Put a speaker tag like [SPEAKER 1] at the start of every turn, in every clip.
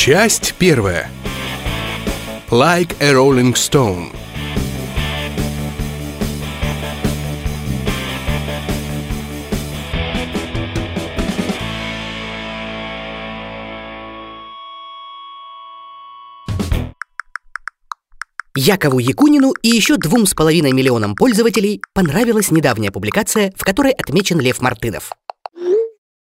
[SPEAKER 1] Часть первая. Like a Rolling Stone.
[SPEAKER 2] Якову Якунину и еще двум с половиной миллионам пользователей понравилась недавняя публикация, в которой отмечен Лев Мартынов.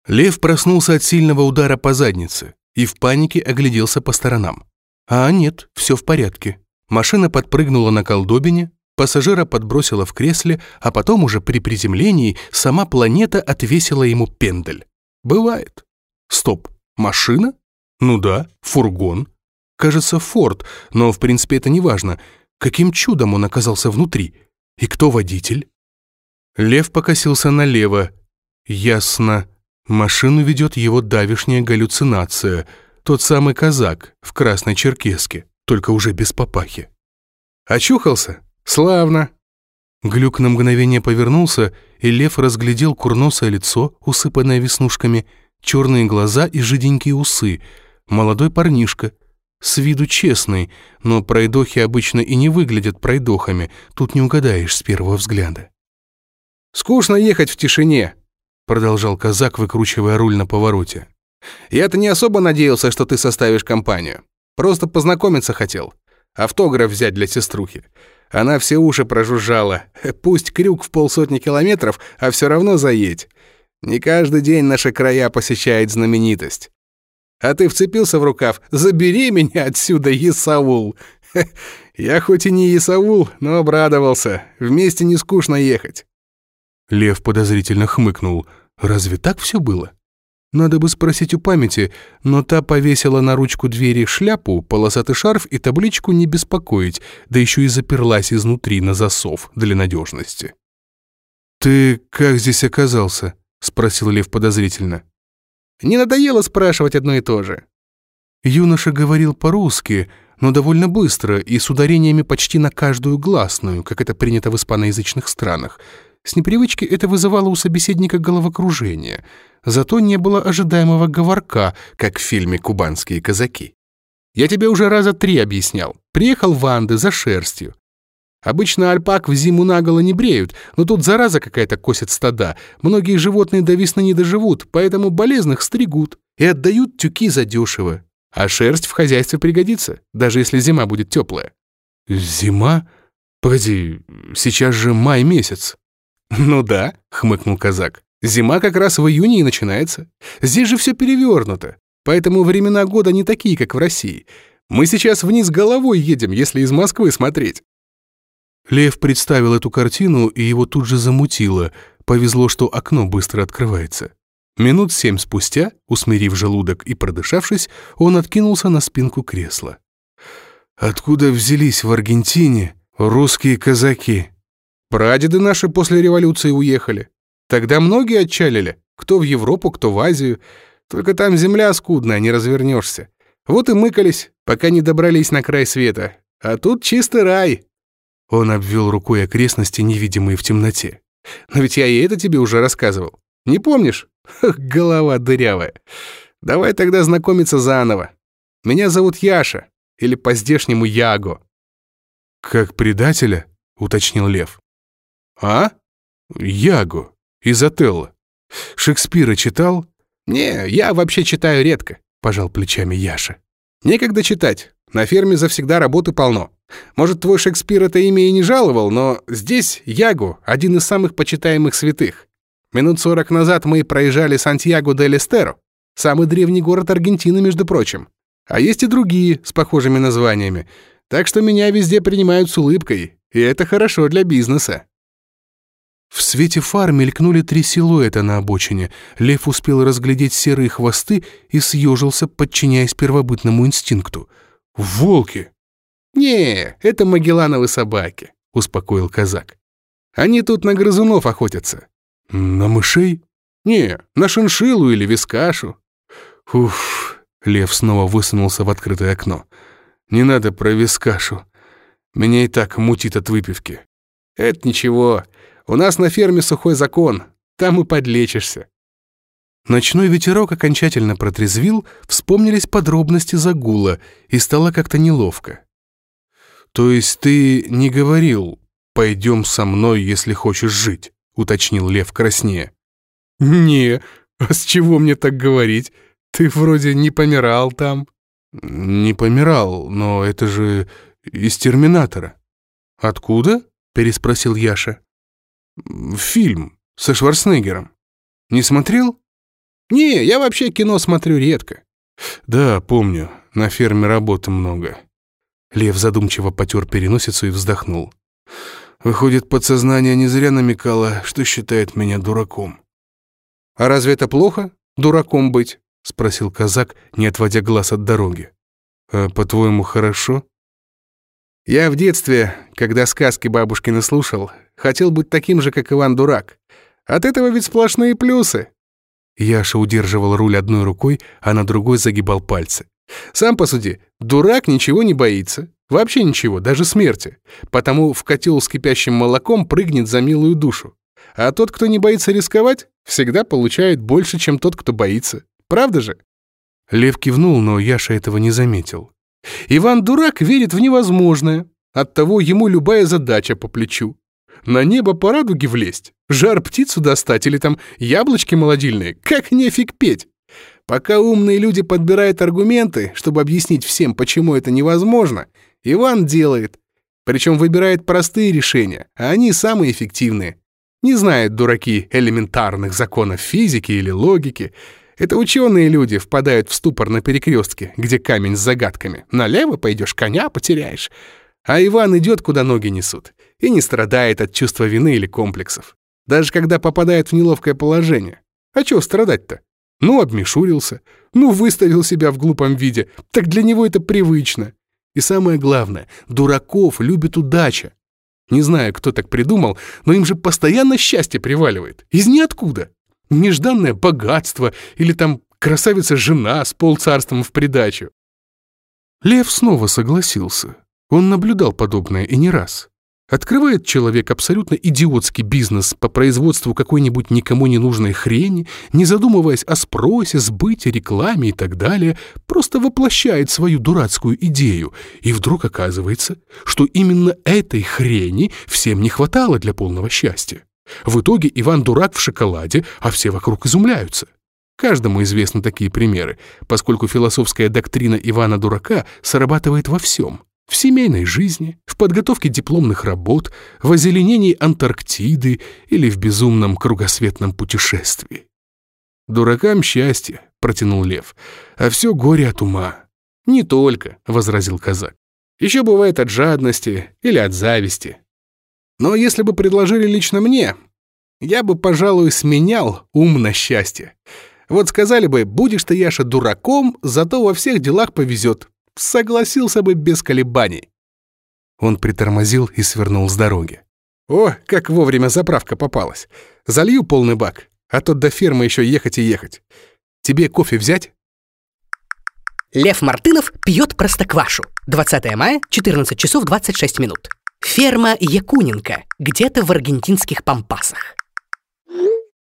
[SPEAKER 1] Лев проснулся от сильного удара по заднице и в панике огляделся по сторонам. А нет, все в порядке. Машина подпрыгнула на колдобине, пассажира подбросила в кресле, а потом уже при приземлении сама планета отвесила ему пендель. Бывает. Стоп, машина? Ну да, фургон. Кажется, Форд, но в принципе это не важно. Каким чудом он оказался внутри? И кто водитель? Лев покосился налево. Ясно. Машину ведет его давишняя галлюцинация. Тот самый казак в красной черкеске, только уже без папахи. Очухался? Славно. Глюк на мгновение повернулся, и лев разглядел курносое лицо, усыпанное веснушками, черные глаза и жиденькие усы. Молодой парнишка — с виду честный, но пройдохи обычно и не выглядят пройдохами, тут не угадаешь с первого взгляда. «Скучно ехать в тишине», — продолжал казак, выкручивая руль на повороте. «Я-то не особо надеялся, что ты составишь компанию. Просто познакомиться хотел. Автограф взять для сеструхи. Она все уши прожужжала. Пусть крюк в полсотни километров, а все равно заедь. Не каждый день наши края посещает знаменитость. А ты вцепился в рукав «Забери меня отсюда, Исаул!» Я хоть и не Исаул, но обрадовался. Вместе не скучно ехать. Лев подозрительно хмыкнул. Разве так все было? Надо бы спросить у памяти, но та повесила на ручку двери шляпу, полосатый шарф и табличку «Не беспокоить», да еще и заперлась изнутри на засов для надежности. «Ты как здесь оказался?» — спросил Лев подозрительно. Не надоело спрашивать одно и то же?» Юноша говорил по-русски, но довольно быстро и с ударениями почти на каждую гласную, как это принято в испаноязычных странах. С непривычки это вызывало у собеседника головокружение. Зато не было ожидаемого говорка, как в фильме «Кубанские казаки». «Я тебе уже раза три объяснял. Приехал в Анды за шерстью. Обычно альпак в зиму наголо не бреют, но тут зараза какая-то косит стада. Многие животные до весны не доживут, поэтому болезных стригут и отдают тюки задешево. А шерсть в хозяйстве пригодится, даже если зима будет теплая. Зима? Погоди, сейчас же май месяц. Ну да, хмыкнул казак. Зима как раз в июне и начинается. Здесь же все перевернуто, поэтому времена года не такие, как в России. Мы сейчас вниз головой едем, если из Москвы смотреть. Лев представил эту картину, и его тут же замутило. Повезло, что окно быстро открывается. Минут семь спустя, усмирив желудок и продышавшись, он откинулся на спинку кресла. «Откуда взялись в Аргентине русские казаки?» «Прадеды наши после революции уехали. Тогда многие отчалили, кто в Европу, кто в Азию. Только там земля скудная, не развернешься. Вот и мыкались, пока не добрались на край света. А тут чистый рай, он обвел рукой окрестности, невидимые в темноте. «Но ведь я и это тебе уже рассказывал. Не помнишь? голова дырявая. Давай тогда знакомиться заново. Меня зовут Яша, или по-здешнему Яго». «Как предателя?» — уточнил Лев. «А? Яго. Из Отелло. Шекспира читал?» «Не, я вообще читаю редко», — пожал плечами Яша. «Некогда читать. На ферме завсегда работы полно. Может, твой Шекспир это имя и не жаловал, но здесь Ягу — один из самых почитаемых святых. Минут сорок назад мы проезжали Сантьяго де Лестеро, самый древний город Аргентины, между прочим. А есть и другие с похожими названиями. Так что меня везде принимают с улыбкой, и это хорошо для бизнеса. В свете фар мелькнули три силуэта на обочине. Лев успел разглядеть серые хвосты и съежился, подчиняясь первобытному инстинкту. «Волки!» «Не, это магеллановы собаки», — успокоил казак. «Они тут на грызунов охотятся». «На мышей?» «Не, на шиншилу или вискашу». «Уф», — лев снова высунулся в открытое окно. «Не надо про вискашу. Меня и так мутит от выпивки».
[SPEAKER 2] «Это ничего. У нас на ферме сухой закон. Там и подлечишься».
[SPEAKER 1] Ночной ветерок окончательно протрезвил, вспомнились подробности загула, и стало как-то неловко. «То есть ты не говорил, пойдем со мной, если хочешь жить?» — уточнил Лев краснее. «Не, а с чего мне так говорить? Ты вроде не помирал там». «Не помирал, но это же из «Терминатора». «Откуда?» — переспросил Яша. «Фильм со Шварценеггером. Не смотрел?»
[SPEAKER 3] «Не, я вообще кино смотрю редко».
[SPEAKER 1] «Да, помню, на ферме работы много». Лев задумчиво потер переносицу и вздохнул. «Выходит, подсознание не зря намекало, что считает меня дураком».
[SPEAKER 3] «А разве это плохо, дураком быть?» — спросил
[SPEAKER 1] казак, не отводя глаз от дороги. «А, по-твоему, хорошо?»
[SPEAKER 3] «Я в детстве, когда сказки бабушкины слушал, хотел быть таким же, как Иван Дурак. От этого ведь сплошные плюсы».
[SPEAKER 1] Яша удерживал руль одной рукой, а на другой загибал пальцы.
[SPEAKER 3] «Сам посуди, дурак ничего не боится. Вообще ничего, даже смерти. Потому в котел с кипящим молоком прыгнет за милую душу. А тот, кто не боится рисковать, всегда получает больше, чем тот, кто боится. Правда же?
[SPEAKER 1] Лев кивнул, но Яша этого не заметил.
[SPEAKER 3] Иван Дурак верит в невозможное. Оттого ему любая задача по плечу. На небо по радуге влезть, жар птицу достать или там яблочки молодильные, как нефиг петь. Пока умные люди подбирают аргументы, чтобы объяснить всем, почему это невозможно, Иван делает. Причем выбирает простые решения, а они самые эффективные. Не знают дураки элементарных законов физики или логики. Это ученые люди впадают в ступор на перекрестке, где камень с загадками. Налево пойдешь, коня потеряешь. А Иван идет, куда ноги несут, и не страдает от чувства вины или комплексов. Даже когда попадает в неловкое положение. А чего страдать-то? Ну, обмешурился, ну, выставил себя в глупом виде. Так для него это привычно. И самое главное, дураков любит удача. Не знаю, кто так придумал, но им же постоянно счастье приваливает. Из ниоткуда. Нежданное богатство или там красавица-жена с полцарством в придачу.
[SPEAKER 1] Лев снова согласился. Он наблюдал подобное и не раз. Открывает человек абсолютно идиотский бизнес по производству какой-нибудь никому не нужной хрени, не задумываясь о спросе, сбыте, рекламе и так далее, просто воплощает свою дурацкую идею, и вдруг оказывается, что именно этой хрени всем не хватало для полного счастья. В итоге Иван дурак в шоколаде, а все вокруг изумляются. Каждому известны такие примеры, поскольку философская доктрина Ивана Дурака срабатывает во всем. В семейной жизни, в подготовке дипломных работ, в озеленении Антарктиды или в безумном кругосветном путешествии. «Дуракам счастье», — протянул Лев, — «а все горе от ума».
[SPEAKER 3] «Не только», — возразил казак. «Еще бывает от жадности или от зависти. Но если бы предложили лично мне, я бы, пожалуй, сменял ум на счастье. Вот сказали бы, будешь ты, Яша, дураком, зато во всех делах повезет согласился бы без колебаний.
[SPEAKER 1] Он притормозил и свернул с дороги.
[SPEAKER 3] О, как вовремя заправка попалась. Залью полный бак, а то до фермы еще ехать и ехать. Тебе кофе взять?
[SPEAKER 2] Лев Мартынов пьет простоквашу. 20 мая, 14 часов 26 минут. Ферма Якуненко, где-то в аргентинских пампасах.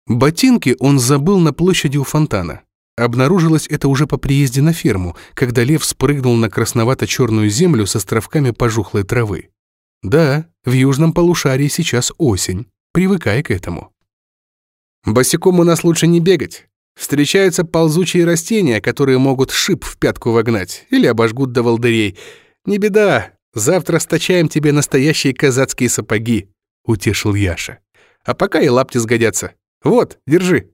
[SPEAKER 1] Ботинки он забыл на площади у фонтана. Обнаружилось это уже по приезде на ферму, когда лев спрыгнул на красновато-черную землю с островками пожухлой травы. Да, в южном полушарии сейчас осень. Привыкай к этому.
[SPEAKER 3] Босиком у нас лучше не бегать. Встречаются ползучие растения, которые могут шип в пятку вогнать или обожгут до волдырей. Не беда, завтра стачаем тебе настоящие казацкие сапоги, утешил Яша. А пока и лапти сгодятся. Вот, держи.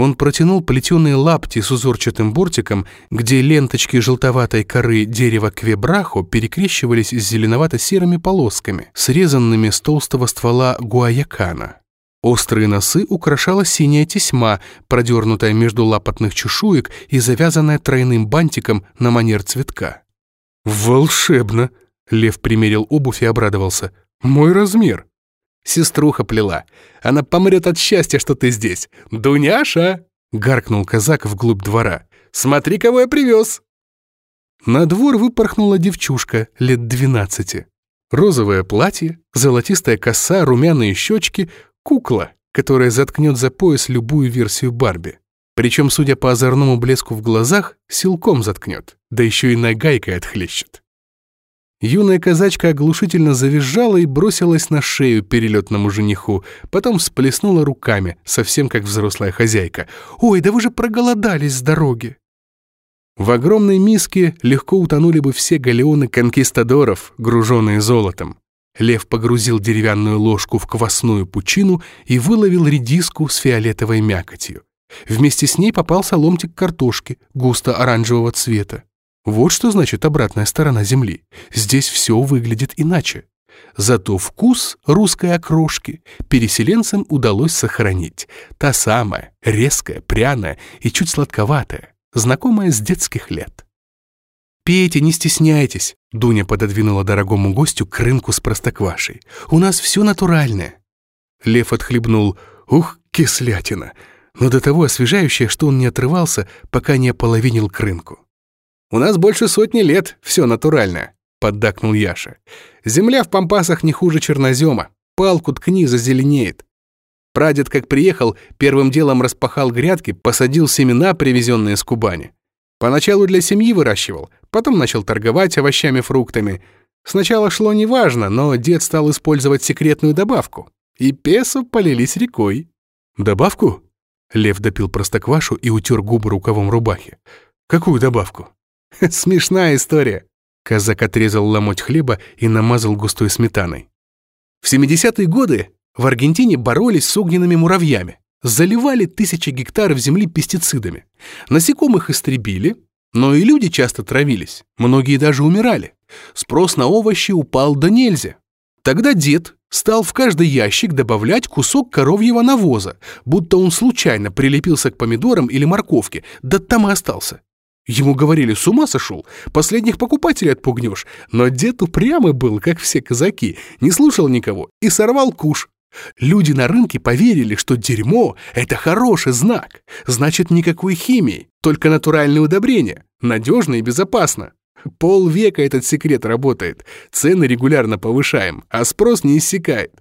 [SPEAKER 1] Он протянул плетеные лапти с узорчатым бортиком, где ленточки желтоватой коры дерева квебрахо перекрещивались с зеленовато-серыми полосками, срезанными с толстого ствола гуаякана. Острые носы украшала синяя тесьма, продернутая между лапотных чешуек и завязанная тройным бантиком на манер цветка. «Волшебно!» — Лев примерил обувь и обрадовался. «Мой размер!»
[SPEAKER 3] Сеструха плела. Она помрет от счастья, что ты здесь. Дуняша!» — гаркнул казак вглубь двора. «Смотри, кого я привез!»
[SPEAKER 1] На двор выпорхнула девчушка лет двенадцати. Розовое платье, золотистая коса, румяные щечки, кукла, которая заткнет за пояс любую версию Барби. Причем, судя по озорному блеску в глазах, силком заткнет, да еще и нагайкой отхлещет. Юная казачка оглушительно завизжала и бросилась на шею перелетному жениху, потом всплеснула руками, совсем как взрослая хозяйка. «Ой, да вы же проголодались с дороги!» В огромной миске легко утонули бы все галеоны конкистадоров, груженные золотом. Лев погрузил деревянную ложку в квасную пучину и выловил редиску с фиолетовой мякотью. Вместе с ней попался ломтик картошки густо-оранжевого цвета. Вот что значит обратная сторона Земли. Здесь все выглядит иначе. Зато вкус русской окрошки переселенцам удалось сохранить. Та самая, резкая, пряная и чуть сладковатая, знакомая с детских лет. «Пейте, не стесняйтесь», — Дуня пододвинула дорогому гостю к с простоквашей. «У нас все натуральное». Лев отхлебнул. «Ух, кислятина!» но до того освежающее, что он не отрывался, пока не ополовинил к. «У нас больше сотни лет, все натуральное», — поддакнул Яша. «Земля в пампасах не хуже чернозема. Палку ткни, зазеленеет. Прадед, как приехал, первым делом распахал грядки, посадил семена, привезенные с Кубани. Поначалу для семьи выращивал, потом начал торговать овощами-фруктами. Сначала шло неважно, но дед стал использовать секретную добавку. И песо полились рекой. «Добавку?» Лев допил простоквашу и утер губы рукавом рубахи. «Какую добавку?» Смешная история. Казак отрезал ломоть хлеба и намазал густой сметаной. В 70-е годы в Аргентине боролись с огненными муравьями, заливали тысячи гектаров земли пестицидами. Насекомых истребили, но и люди часто травились, многие даже умирали. Спрос на овощи упал до нельзя. Тогда дед стал в каждый ящик добавлять кусок коровьего навоза, будто он случайно прилепился к помидорам или морковке, да там и остался. Ему говорили, с ума сошел, последних покупателей отпугнешь. Но дед упрямый был, как все казаки, не слушал никого и сорвал куш. Люди на рынке поверили, что дерьмо – это хороший знак. Значит, никакой химии, только натуральные удобрения. Надежно и безопасно. Полвека этот секрет работает. Цены регулярно повышаем, а спрос не иссякает.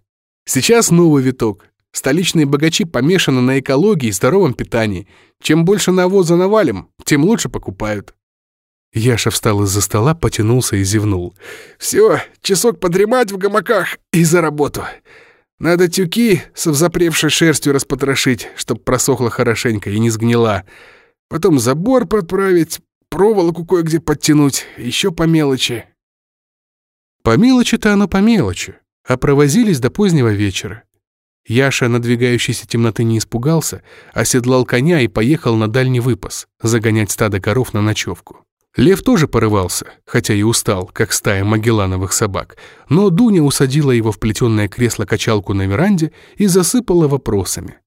[SPEAKER 1] Сейчас новый виток. Столичные богачи помешаны на экологии и здоровом питании. Чем больше навоза навалим, тем лучше покупают. Яша встал из-за стола, потянулся и зевнул. «Все, часок подремать в гамаках и за работу. Надо тюки с взапревшей шерстью распотрошить, чтоб просохла хорошенько и не сгнила. Потом забор подправить, проволоку кое-где подтянуть, еще по мелочи». По мелочи-то оно по мелочи, а провозились до позднего вечера. Яша надвигающейся темноты не испугался, оседлал коня и поехал на дальний выпас, загонять стадо коров на ночевку. Лев тоже порывался, хотя и устал, как стая магеллановых собак, но Дуня усадила его в плетеное кресло-качалку на веранде и засыпала вопросами.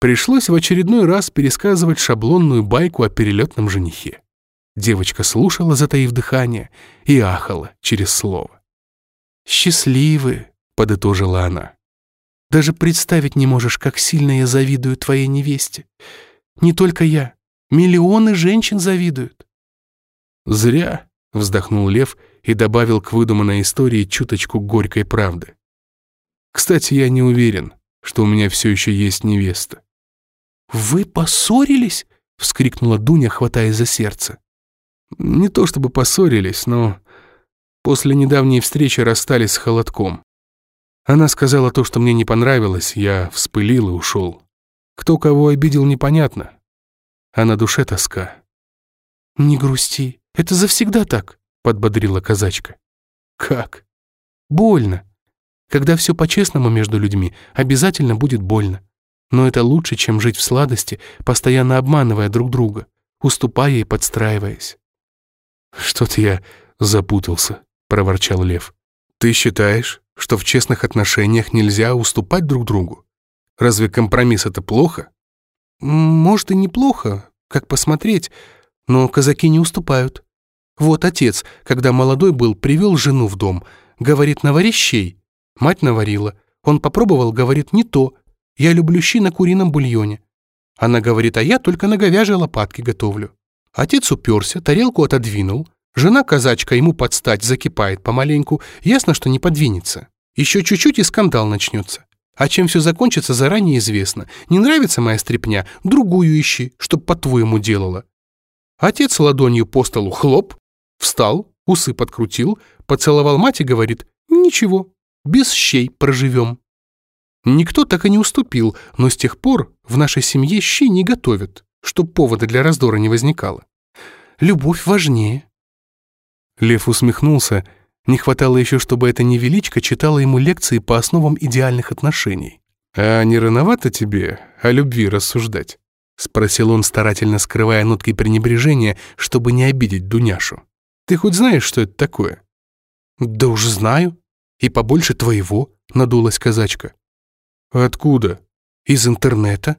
[SPEAKER 1] Пришлось в очередной раз пересказывать шаблонную байку о перелетном женихе. Девочка слушала, затаив дыхание, и ахала через слово. «Счастливы», — подытожила она. Даже представить не можешь, как сильно я завидую твоей невесте. Не только я. Миллионы женщин завидуют». «Зря», — вздохнул Лев и добавил к выдуманной истории чуточку горькой правды. «Кстати, я не уверен, что у меня все еще есть невеста». «Вы поссорились?» — вскрикнула Дуня, хватая за сердце. «Не то чтобы поссорились, но после недавней встречи расстались с холодком. Она сказала то, что мне не понравилось, я вспылил и ушел. Кто кого обидел, непонятно. А на душе тоска. «Не грусти, это завсегда так», — подбодрила казачка. «Как?» «Больно. Когда все по-честному между людьми, обязательно будет больно. Но это лучше, чем жить в сладости, постоянно обманывая друг друга, уступая и подстраиваясь». «Что-то я запутался», — проворчал Лев. «Ты считаешь, что в честных отношениях нельзя уступать друг другу? Разве компромисс это плохо? Может и неплохо, как посмотреть, но казаки не уступают. Вот отец, когда молодой был, привел жену в дом, говорит, навари щей. Мать наварила. Он попробовал, говорит, не то. Я люблю щи на курином бульоне. Она говорит, а я только на говяжьей лопатке готовлю. Отец уперся, тарелку отодвинул, Жена-казачка ему подстать закипает помаленьку, ясно, что не подвинется. Еще чуть-чуть и скандал начнется.
[SPEAKER 3] А чем все закончится, заранее известно. Не нравится моя стряпня? Другую ищи, чтоб по-твоему делала. Отец ладонью по столу хлоп, встал, усы подкрутил, поцеловал мать и говорит, «Ничего, без щей проживем». Никто так и не уступил, но с тех пор в нашей семье щи не готовят, чтоб повода для раздора не возникало. Любовь важнее. Лев усмехнулся. Не хватало еще, чтобы эта невеличка читала ему лекции по основам идеальных отношений. «А не рановато тебе о любви рассуждать?» — спросил он, старательно скрывая нотки пренебрежения, чтобы не обидеть Дуняшу. «Ты хоть знаешь, что это такое?» «Да уж знаю. И побольше твоего», — надулась казачка. «Откуда?» «Из интернета».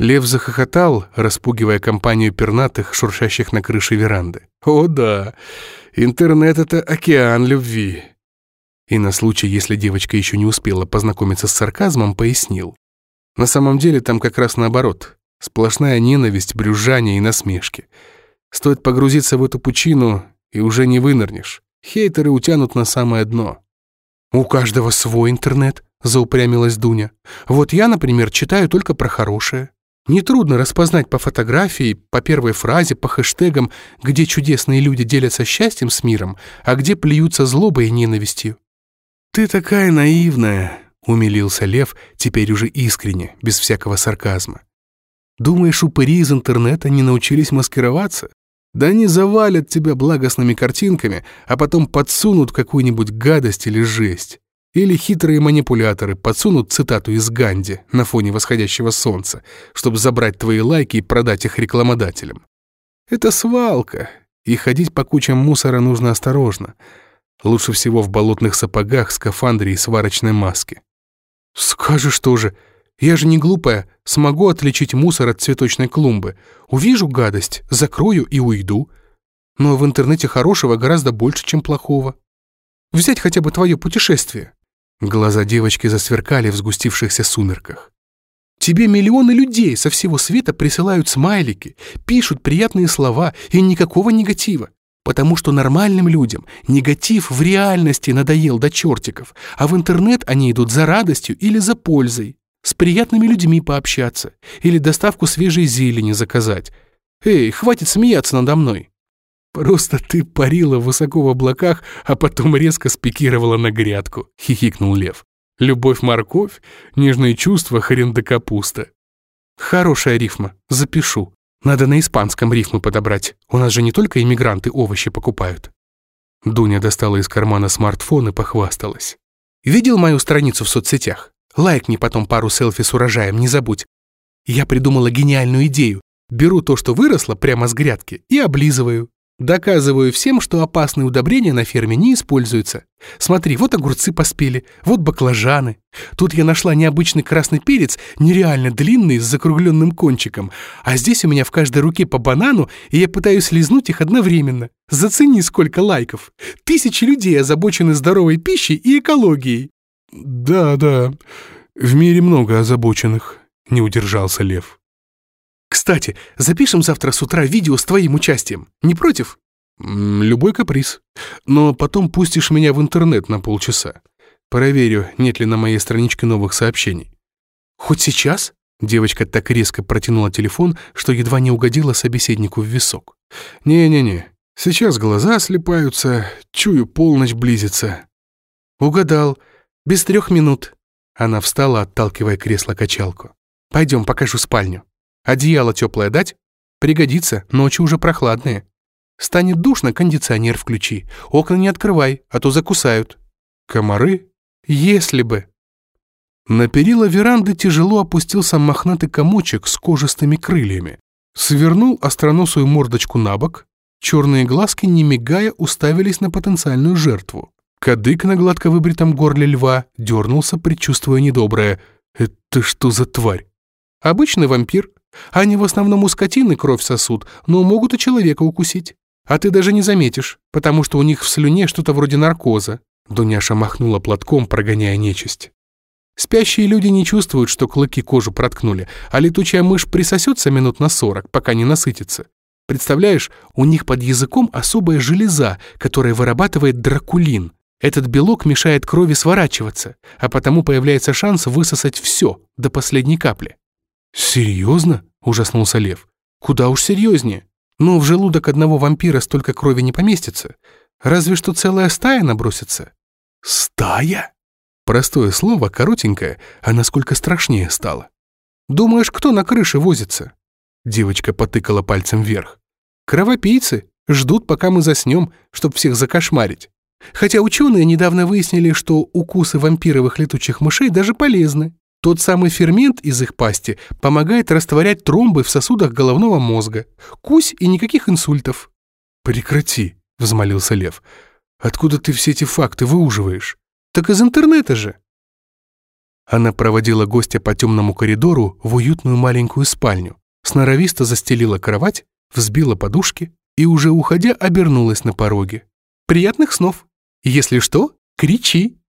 [SPEAKER 3] Лев захохотал, распугивая компанию пернатых, шуршащих на крыше веранды. «О да, интернет — это океан любви». И на случай, если девочка еще не успела познакомиться с сарказмом, пояснил. На самом деле там как раз наоборот. Сплошная ненависть, брюзжание и насмешки. Стоит погрузиться в эту пучину, и уже не вынырнешь. Хейтеры утянут на самое дно. «У каждого свой интернет», — заупрямилась Дуня. «Вот я, например, читаю только про хорошее. Нетрудно распознать по фотографии, по первой фразе, по хэштегам, где чудесные люди делятся счастьем с миром, а где плюются злобой и ненавистью. «Ты такая наивная», — умилился Лев, теперь уже искренне, без всякого сарказма. «Думаешь, упыри из интернета не научились маскироваться? Да они завалят тебя благостными картинками, а потом подсунут какую-нибудь гадость или жесть. Или хитрые манипуляторы подсунут цитату из Ганди на фоне восходящего солнца, чтобы забрать твои лайки и продать их рекламодателям. Это свалка, и ходить по кучам мусора нужно осторожно. Лучше всего в болотных сапогах, скафандре и сварочной маске. Скажешь тоже, я же не глупая, смогу отличить мусор от цветочной клумбы. Увижу гадость, закрою и уйду. Но в интернете хорошего гораздо больше, чем плохого. Взять хотя бы твое путешествие. Глаза девочки засверкали в сгустившихся сумерках. Тебе миллионы людей со всего света присылают смайлики, пишут приятные слова и никакого негатива. Потому что нормальным людям негатив в реальности надоел до чертиков, а в интернет они идут за радостью или за пользой, с приятными людьми пообщаться или доставку свежей зелени заказать. Эй, хватит смеяться надо мной. «Просто ты парила высоко в облаках, а потом резко спикировала на грядку», — хихикнул Лев. «Любовь-морковь, нежные чувства, хрен да капуста». «Хорошая рифма, запишу. Надо на испанском рифмы подобрать. У нас же не только иммигранты овощи покупают». Дуня достала из кармана смартфон и похвасталась. «Видел мою страницу в соцсетях? Лайкни потом пару селфи с урожаем, не забудь. Я придумала гениальную идею. Беру то, что выросло прямо с грядки, и облизываю. Доказываю всем, что опасные удобрения на ферме не используются. Смотри, вот огурцы поспели, вот баклажаны. Тут я нашла необычный красный перец, нереально длинный, с закругленным кончиком. А здесь у меня в каждой руке по банану, и я пытаюсь лизнуть их одновременно. Зацени, сколько лайков. Тысячи людей озабочены здоровой пищей и экологией. Да, да, в мире много озабоченных, не удержался Лев. Кстати, запишем завтра с утра видео с твоим участием. Не против? Любой каприз. Но потом пустишь меня в интернет на полчаса. Проверю, нет ли на моей страничке новых сообщений. Хоть сейчас? Девочка так резко протянула телефон, что едва не угодила собеседнику в висок. «Не-не-не, сейчас глаза слепаются, чую, полночь близится». «Угадал. Без трех минут». Она встала, отталкивая кресло-качалку. «Пойдем, покажу спальню». Одеяло теплое дать? Пригодится, ночи уже прохладные. Станет душно, кондиционер включи. Окна не открывай, а то закусают. Комары? Если бы. На перила веранды тяжело опустился мохнатый комочек с кожистыми крыльями. Свернул остроносую мордочку на бок. Черные глазки, не мигая, уставились на потенциальную жертву. Кадык на гладко выбритом горле льва дернулся, предчувствуя недоброе. «Это что за тварь?» «Обычный вампир», они в основном у скотины кровь сосут, но могут и человека укусить. А ты даже не заметишь, потому что у них в слюне что-то вроде наркоза». Дуняша махнула платком, прогоняя нечисть. Спящие люди не чувствуют, что клыки кожу проткнули, а летучая мышь присосется минут на сорок, пока не насытится. Представляешь, у них под языком особая железа, которая вырабатывает дракулин.
[SPEAKER 1] Этот белок мешает крови сворачиваться, а потому появляется шанс высосать все до последней капли.
[SPEAKER 3] «Серьезно?» – ужаснулся Лев.
[SPEAKER 1] «Куда уж серьезнее. Но в желудок одного вампира столько крови не поместится. Разве что целая стая набросится».
[SPEAKER 3] «Стая?»
[SPEAKER 1] Простое слово, коротенькое, а насколько страшнее стало. «Думаешь, кто на крыше возится?» Девочка потыкала пальцем вверх. «Кровопийцы ждут, пока мы заснем, чтобы всех закошмарить. Хотя ученые недавно выяснили, что укусы вампировых летучих мышей даже полезны. Тот самый фермент из их пасти помогает растворять тромбы в сосудах головного мозга. Кусь и никаких инсультов.
[SPEAKER 3] «Прекрати», — взмолился Лев. «Откуда ты все эти факты выуживаешь?»
[SPEAKER 1] «Так из интернета же».
[SPEAKER 3] Она проводила гостя по темному коридору в уютную маленькую спальню, сноровисто застелила кровать, взбила подушки и, уже уходя, обернулась на пороге.
[SPEAKER 1] «Приятных снов! Если что, кричи!»